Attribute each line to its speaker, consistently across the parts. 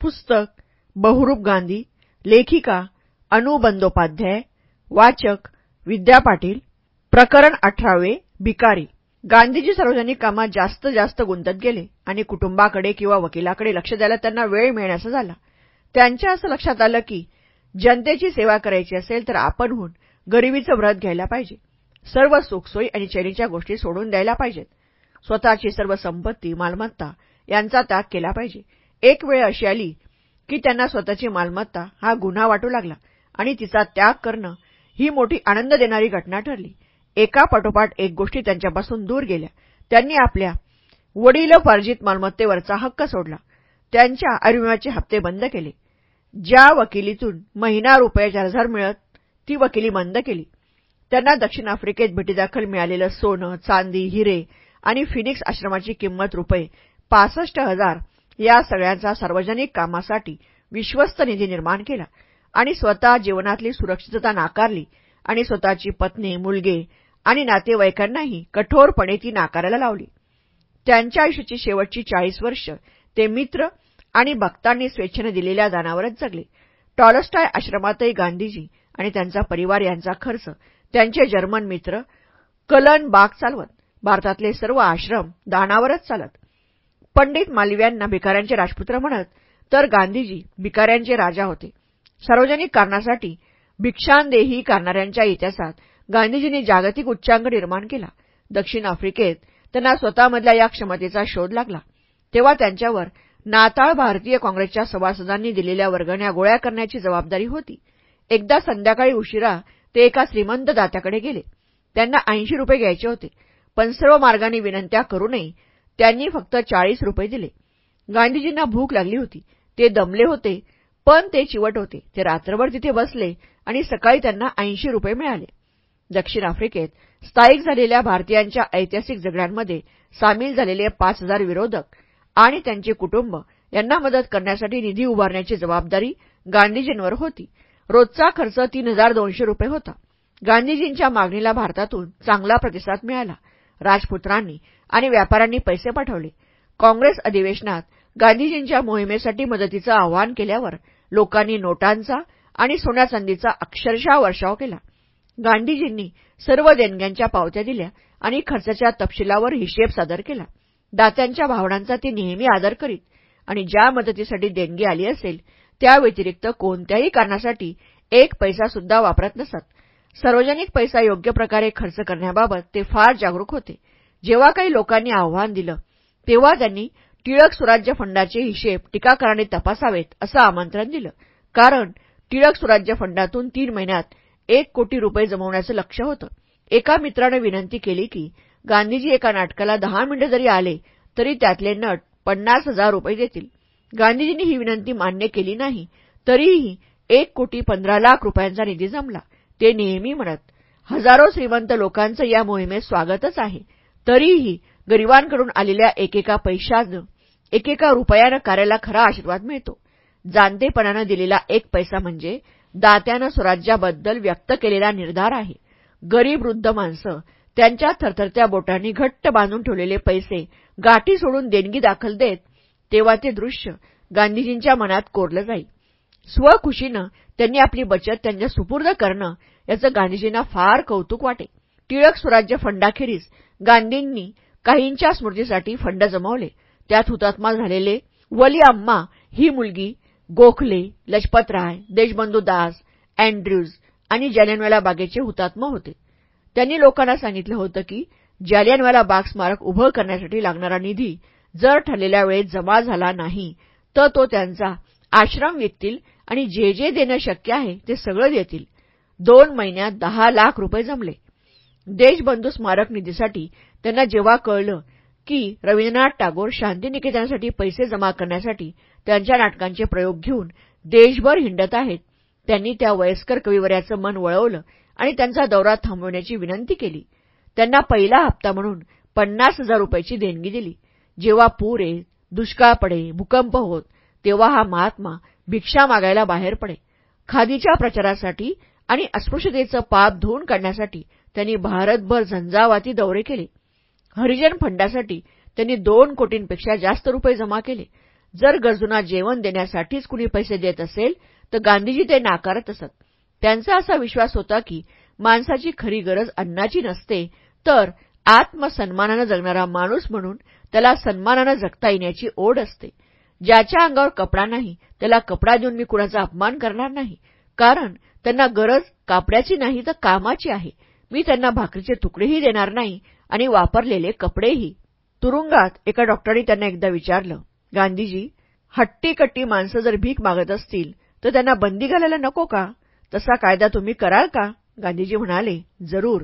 Speaker 1: पुस्तक बहुरूप गांधी लेखिका अनु बंदोपाध्याय वाचक विद्या पाटील प्रकरण अठरावे भिकारी. गांधीजी सार्वजनिक कामात जास्त जास्त गुंतत गेले आणि कुटुंबाकडे किंवा वकिलाकडे लक्ष द्यायला त्यांना वेळ मिळण्याचा झाला. त्यांच्या असं लक्षात आलं की जनतेची सेवा करायची असेल तर आपणहून गरिबीचं व्रत घ्यायला पाहिजे. सर्व सुखसोयी आणि चैनीच्या गोष्टी सोडून द्यायला पाहिजेत. स्वतःची सर्व संपत्ती मालमत्ता यांचा त्याग केला पाहिजे. एक वेळ अशी आली की त्यांना स्वतःची मालमत्ता हा गुन्हा वाटू लागला आणि तिचा त्याग करणं ही मोठी आनंद देणारी घटना ठरली. एका पाठोपाठ एक गोष्टी त्यांच्यापासून दूर गेल्या. त्यांनी आपल्या वडिलोपार्जित मालमत्तेवरचा हक्क सोडला. त्यांच्या आयुर्विम्याचे हप्ते बंद केले. ज्या वकिलीतून महिना रुपये चार हजार मिळत ती वकिली बंद केली. त्यांना दक्षिण आफ्रिकेत भेटीदाखल मिळालेलं सोनं चांदी हिरे आणि फिनिक्स आश्रमाची किंमत रुपये पासष्ट हजार या सगळ्यांचा सार्वजनिक कामासाठी विश्वस्त निधी निर्माण केला आणि स्वतः जीवनातली सुरक्षितता नाकारली आणि स्वतःची पत्नी मुलगे आणि नातेवाईकांनाही कठोरपणे ती नाकारायला लावली. त्यांच्या आयुष्याची शेवटची चाळीस वर्ष ते मित्र आणि भक्तांनी स्वेच्छेने दिलेल्या दानावरच जगले. टॉलस्टाय आश्रमातही गांधीजी आणि त्यांचा परिवार यांचा खर्च त्यांचे जर्मन मित्र कलन बाग चालवत भारतातले सर्व आश्रम दानावरच चालत. पंडित मालव्यांना भिकाऱ्यांचे राजपुत्र म्हणत तर गांधीजी भिकाऱ्यांचे राजा होते. सार्वजनिक कारणासाठी भिक्षांदेही करणाऱ्यांच्या इतिहासात गांधीजींनी जागतिक उच्चांक निर्माण केला. दक्षिण आफ्रिकेत त्यांना स्वतःमधल्या या क्षमतेचा शोध लागला. तेव्हा त्यांच्यावर नाताळ भारतीय काँग्रेसच्या सभासदांनी दिलेल्या वर्गण्या गोळ्या करण्याची जबाबदारी होती. एकदा संध्याकाळी उशिरा ते एका श्रीमंत दात्याकडे गेले. त्यांना ऐंशी रुपये घ्यायचे होते. पण सर्व मार्गाने विनंत्या करूनही त्यांनी फक्त चाळीस रुपये दिले. गांधीजींना भूक लागली होती. ते दमले होते पण ते चिवट होते. ते रात्रभर तिथे बसले आणि सकाळी त्यांना ऐंशी रुपये मिळाले. दक्षिण आफ्रिकेत स्थायिक झालेल्या भारतीयांच्या ऐतिहासिक जगड्यांमध्ये सामील झालेले पाच हजार विरोधक आणि त्यांचे कुटुंब यांना मदत करण्यासाठी निधी उभारण्याची जबाबदारी गांधीजींवर होती. रोजचा खर्च तीन हजार दोनशे रुपये होता. गांधीजींच्या मागणीला भारतातून चांगला प्रतिसाद मिळाला. राजपुत्रांनी आणि व्यापाऱ्यांनी पैसे पाठवले. काँग्रेस अधिवेशनात गांधीजींच्या मोहिमेसाठी मदतीचं आवाहन केल्यावर लोकांनी नोटांचा आणि सोन्याचांदीचा अक्षरशः वर्षाव केला. गांधीजींनी सर्व देणग्यांच्या पावत्या दिल्या आणि खर्चाच्या तपशिलावर हिशेब सादर केला. दात्यांच्या भावनांचा ती नेहमी आदर करीत आणि ज्या मदतीसाठी देणगी आली असेल त्या व्यतिरिक्त कोणत्याही कारणासाठी एक पैसा सुद्धा वापरत नसत. सार्वजनिक पैसा योग्य प्रकारे खर्च करण्याबाबत ते फार जागरूक होते. जेव्हा काही लोकांनी आव्हान दिलं तेव्हा त्यांनी टिळक स्वराज्य फंडाचे हिशेब टीकाकारांनी तपासावेत असं आमंत्रण दिलं. कारण टिळक स्वराज्य फंडातून तीन महिन्यात एक कोटी रुपये जमवण्याचं लक्ष होतं. एका मित्रानं विनंती केली की गांधीजी एका नाटकाला दहा मिनिटं जरी आले तरी त्यातले नट पन्नास हजार रुपये देतील. गांधीजींनी ही विनंती मान्य केली नाही तरीही एक कोटी पंधरा लाख रुपयांचा निधी जमला. ते नेहमी म्हणत हजारो श्रीमंत लोकांचं या मोहिमेत स्वागतच आहे. तरीही गरिबांकडून आलेल्या एकेका पैशानं एकेका रुपयानं कार्याला खरा आशीर्वाद मिळतो. जाणतेपणानं दिलेला एक पैसा म्हणजे दात्यानं स्वराज्याबद्दल व्यक्त केलेला निर्धार आहे. गरीब वृद्ध माणसं त्यांच्या थरथरत्या बोटांनी घट्ट बांधून ठेवलेले पैसे गाठी सोडून देणगी दाखल देत तेव्हा ते दृश्य गांधीजींच्या मनात कोरलं जाईल. स्वखुशीनं त्यांनी आपली बचत त्यांच्या सुपूर्द करणं याचं गांधीजींना फार कौतुक वाटे. टिळक स्वराज्य फंडाखेरीज गांधींनी काहींच्या स्मृतीसाठी फंड जमवले. त्यात हुतात्मा झालेले वली अम्मा ही मुलगी गोखले लजपतराय देशबंधू दास अँड्र्यूज आणि जालियनवाला बागेचे हुतात्मा होते. त्यांनी लोकांना सांगितलं होतं की जालियनवाला बाग स्मारक उभं करण्यासाठी लागणारा निधी जर ठरलेल्या वेळेत जमा झाला नाही तर तो त्यांचा आश्रम विकतील आणि जे जे देणं शक्य आहे ते सगळं देतील. दोन महिन्यात दहा लाख रुपये जमले. देशबंधू स्मारक निधीसाठी त्यांना जेव्हा कळलं की रवींद्रनाथ टागोर शांतिनिकेतनासाठी पैसे जमा करण्यासाठी त्यांच्या नाटकांचे प्रयोग घेऊन देशभर हिंडत आहेत त्यांनी त्या वयस्कर कविवर्याचं मन वळवलं आणि त्यांचा दौरा थांबवण्याची विनंती केली. त्यांना पहिला हप्ता म्हणून पन्नास हजार रुपयाची देणगी दिली. जेव्हा पूर येत दुष्काळ पडे भूकंप होत तेव्हा हा महात्मा भिक्षा मागायला बाहेर पडे खादीच्या प्रचारासाठी आणि अस्पृश्यतेचं पाप धुवून काढण्यासाठी त्यांनी भारतभर झंझावाती दौरे केले. हरिजन फंडासाठी त्यांनी दोन कोटींपेक्षा जास्त रुपये जमा केले. जर गरजूंना जेवण देण्यासाठीच कुणी पैसे देत असेल तर गांधीजी ते नाकारत असत. त्यांचा असा विश्वास होता की माणसाची खरी गरज अन्नाची नसते तर आत्मसन्मानानं जगणारा माणूस म्हणून त्याला सन्मानानं जगता येण्याची ओढ असते. ज्याच्या अंगावर कपडा नाही त्याला कपडा देऊन मी कुणाचा अपमान करणार नाही. कारण त्यांना गरज कापड्याची नाही तर कामाची आहे. मी त्यांना भाकरीचे तुकडेही देणार नाही आणि वापरलेले कपडेही. तुरुंगात एका डॉक्टरने त्यांना एकदा विचारलं गांधीजी हट्टीकट्टी माणसं जर भीक मागत असतील तर त्यांना बंदी घालायला नको का? तसा कायदा तुम्ही कराल का? गांधीजी म्हणाले जरूर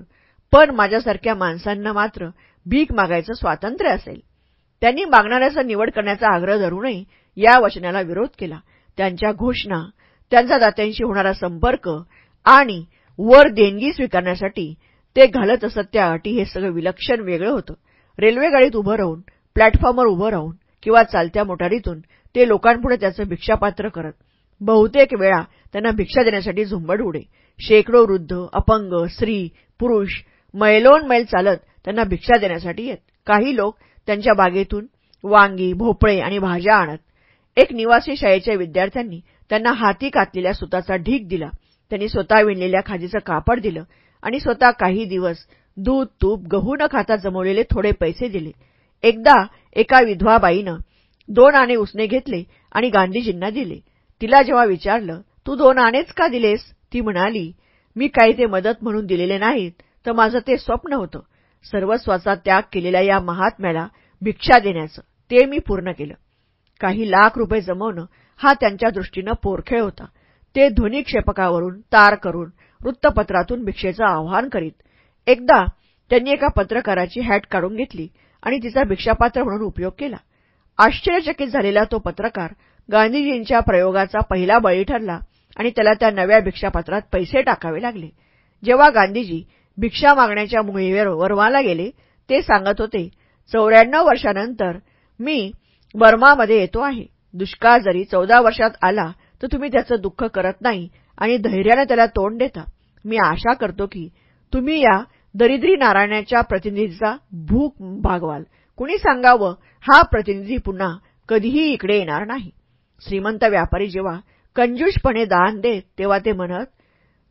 Speaker 1: पण माझ्यासारख्या माणसांना मात्र भीक मागायचं स्वातंत्र्य असेल. त्यांनी मागणाऱ्याचा निवड करण्याचा आग्रह धरूनही या वचनाला विरोध केला. त्यांच्या घोषणा त्यांचा दात्यांशी होणारा संपर्क आणि वर देणगी स्वीकारण्यासाठी ते घालत असत त्या अटी हे सगळं विलक्षण वेगळं होतं. रेल्वेगाडीत उभं राहून प्लॅटफॉर्मवर उभं राहून किंवा चालत्या मोटारीतून ते लोकांपुढे त्याचं भिक्षापात्र करत. बहुतेक वेळा त्यांना भिक्षा देण्यासाठी झुंबड उडे. शेकडो वृद्ध अपंग स्त्री पुरुष मैलोन मैल चालत त्यांना भिक्षा देण्यासाठी येत. काही लोक त्यांच्या बागेतून वांगी भोपळे आणि भाज्या आणत. एक निवासी शाळेच्या विद्यार्थ्यांनी त्यांना हाती कातलेल्या सुताचा ढीक दिला. त्यांनी स्वतः विणलेल्या खादीचं कापड दिलं आणि स्वतः काही दिवस दूध तूप गहू न खाता जमवलेले थोडे पैसे दिले. एकदा एका विधवा बाईनं दोन आणे उसने घेतले आणि गांधीजींना दिले. तिला जेव्हा विचारलं तू दोन आणेच का दिलेस? ती म्हणाली मी काही ते मदत म्हणून दिलेले नाहीत तर माझं ते स्वप्न होतं. सर्वस्वाचा त्याग केलेल्या या महात्म्याला भिक्षा देण्याचं ते मी पूर्ण केलं. काही लाख रुपये जमवणं हा त्यांच्या दृष्टीनं पोरखेळ होता. ते ध्वनिक्षेपकावरून तार करून वृत्तपत्रातून भिक्षेचं आवाहन करीत. एकदा त्यांनी एका पत्रकाराची हॅट काढून घेतली आणि तिचा भिक्षापात्र म्हणून उपयोग केला. आश्चर्यचकित झालेला तो पत्रकार गांधीजींच्या प्रयोगाचा पहिला बळी ठरला आणि त्याला त्या नव्या भिक्षापात्रात पैसे टाकावे लागले. जेव्हा गांधीजी भिक्षा मागण्याच्या मोहिमेवर वरवाला गेले ते सांगत होते चौऱ्याण्णव वर्षानंतर मी बर्मामध्ये येतो आहे. दुष्काळ जरी चौदा वर्षात आला तर तुम्ही त्याचं दुःख करत नाही आणि धैर्यानं त्याला तोंड देता. मी आशा करतो की तुम्ही या दरिद्री नारायणाच्या प्रतिनिधीचा भूक भागवाल. कुणी सांगावं? हा प्रतिनिधी पुन्हा कधीही इकडे येणार नाही. श्रीमंत व्यापारी जेव्हा कंजूषपणे दान देत तेव्हा ते म्हणत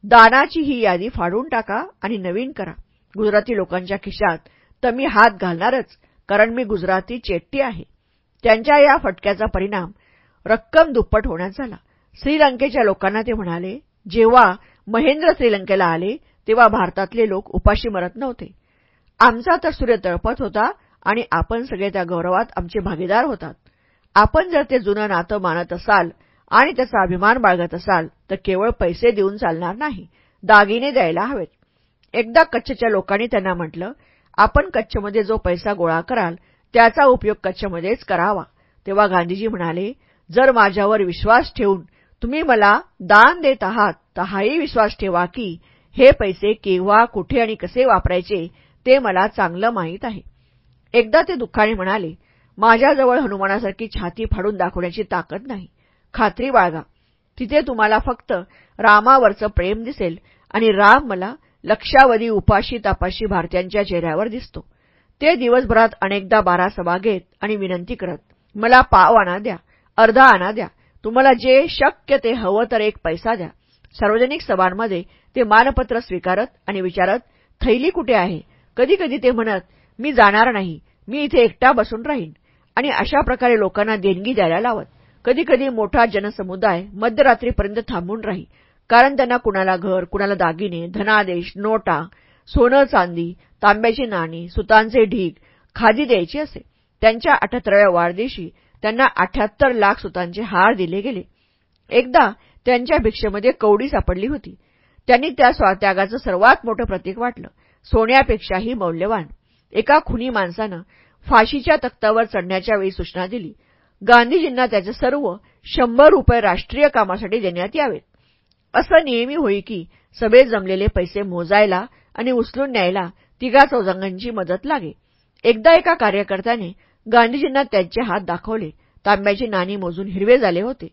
Speaker 1: दानाची ही यादी फाडून टाका आणि नवीन करा. गुजराती लोकांच्या खिशात तर मी हात घालणारच कारण मी गुजराती चेट्टी आहे. त्यांच्या या फटक्याचा परिणाम रक्कम दुप्पट होण्यात झाला. श्रीलंकेच्या लोकांना ते म्हणाले जेव्हा महेंद्र श्रीलंकेला आले तेव्हा भारतातले लोक उपाशी मरत नव्हते. आमचा तर सूर्य तळपत होता आणि आपण सगळे त्या गौरवात आमचे भागीदार होतात. आपण जर ते जुनं नातं मानत असाल आणि त्याचा अभिमान बाळगत असाल तर केवळ पैसे देऊन चालणार नाही दागिने द्यायला हवेत. एकदा कच्छच्या लोकांनी त्यांना म्हटलं आपण कच्छमध्ये जो पैसा गोळा कराल त्याचा उपयोग कच्छमध्येच करावा. तेव्हा गांधीजी म्हणाले जर माझ्यावर विश्वास ठेवून तुम्ही मला दान देत आहात तर हाही विश्वास ठेवा की हे पैसे केव्हा कुठे आणि कसे वापरायचे ते मला चांगलं माहीत आहे. एकदा ते दुःखाने म्हणाले माझ्याजवळ हनुमानासारखी छाती फाडून दाखवण्याची ताकद नाही. खात्री बाळगा. तिथे तुम्हाला फक्त रामावरचं प्रेम दिसेल आणि राम मला लक्षावधी उपाशी तापाशी भारतीयांच्या चेहऱ्यावर दिसतो. ते दिवसभरात अनेकदा बारा सभा घेत आणि विनंती करत मला पाव आणा द्या अर्धा आणा द्या. तुम्हाला जे शक्य ते हवं तर एक पैसा द्या. सार्वजनिक सभांमध्ये ते मानपत्र स्वीकारत आणि विचारत थैली कुठे आहे? कधी कधी ते म्हणत मी जाणार नाही. मी इथे एकटा बसून राहीन. आणि अशा प्रकारे लोकांना देणगी द्यायला लावत. कधीकधी मोठा जनसमुदाय मध्यरात्रीपर्यंत थांबून राही कारण त्यांना कुणाला घर कुणाला दागिने धनादेश नोटा सोनं चांदी तांब्याची नाणी सुतांचे ढीग खादी द्यायची असे. त्यांच्या अठ्याहत्तराव्या वाढदिवशी त्यांना अठ्याहत्तर लाख सुतांचे हार दिले गेले. एकदा त्यांच्या भिक्षेमध्ये कवडी सापडली होती. त्यांनी त्या स्वात्यागाचं सर्वात मोठं प्रतीक वाटलं. सोन्यापेक्षाही मौल्यवान. एका खुनी माणसानं फाशीच्या तख्तावर चढण्याच्या वेळी सूचना दिली. गांधीजींना त्याचे सर्व शंभर रुपये राष्ट्रीय कामासाठी देण्यात यावेत. असं नेहमी होई की सभेत जमलेले पैसे मोजायला आणि उचलून न्यायला तिघा चौजंगांची मदत लागे. एकदा एका कार्यकर्त्याने गांधीजींना त्यांचे हात दाखवले. तांब्याची नाणी मोजून हिरवे झाले होते.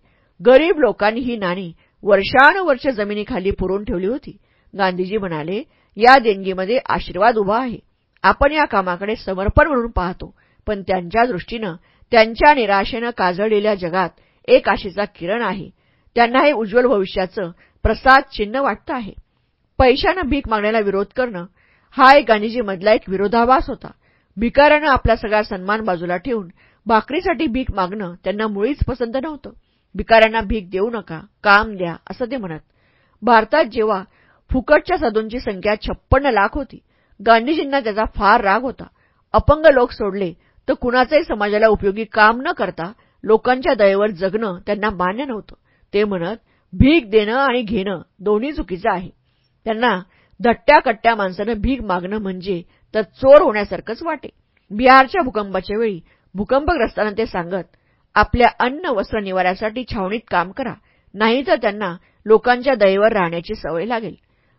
Speaker 1: गरीब लोकांनी ही नाणी वर्षानुवर्ष जमिनीखाली पुरून ठेवली होती. गांधीजी म्हणाले या देणगीमध्ये आशीर्वाद उभा आहे. आपण या कामाकडे समर्पण म्हणून पाहतो. पण त्यांच्या दृष्टीनं त्यांच्या निराशेनं काजळलेल्या जगात एक आशेचा किरण आहे. त्यांना हे उज्ज्वल भविष्याचं प्रसाद चिन्ह वाटतं आहे. पैशानं भीक मागण्याला विरोध करणं हा एक गांधीजीमधला एक विरोधाभास होता. भिकाऱ्यानं आपला सगळा सन्मान बाजूला ठेवून भाकरीसाठी भीक मागणं त्यांना मुळीच पसंत नव्हतं. भिकाऱ्यांना भीक देऊ नका काम द्या असं ते म्हणत. भारतात जेव्हा फुकटच्या साधूंची संख्या छप्पन्न लाख होती गांधीजींना त्याचा फार राग होता. अपंग लोक सोडले तर कुणाचंही समाजाला उपयोगी काम न करता लोकांच्या दयेवर जगणं त्यांना मान्य नव्हतं. ते म्हणत भीक देणं आणि घेणं दोन्ही चुकीचं आहे. त्यांना धट्ट्या कट्ट्या माणसानं भीक मागणं म्हणजे तर चोर होण्यासारखंच वाटे. बिहारच्या भूकंपाच्या वेळी भूकंपग्रस्तांना ते सांगत आपल्या अन्न वस्त्र निवाऱ्यासाठी छावणीत काम करा नाहीतर त्यांना लोकांच्या दयेवर राहण्याची सवय लागेल.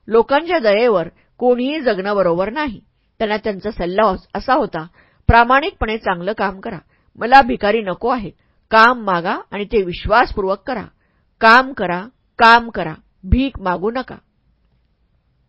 Speaker 1: लोकांच्या दयेवर कोणीही जगणं बरोबर नाही. त्यांना त्यांचा सल्ला असा होता प्रामाणिकपणे चांगलं काम करा. मला भिकारी नको आहेत. काम मागा आणि ते विश्वासपूर्वक करा. काम करा काम करा. भीक मागू नका.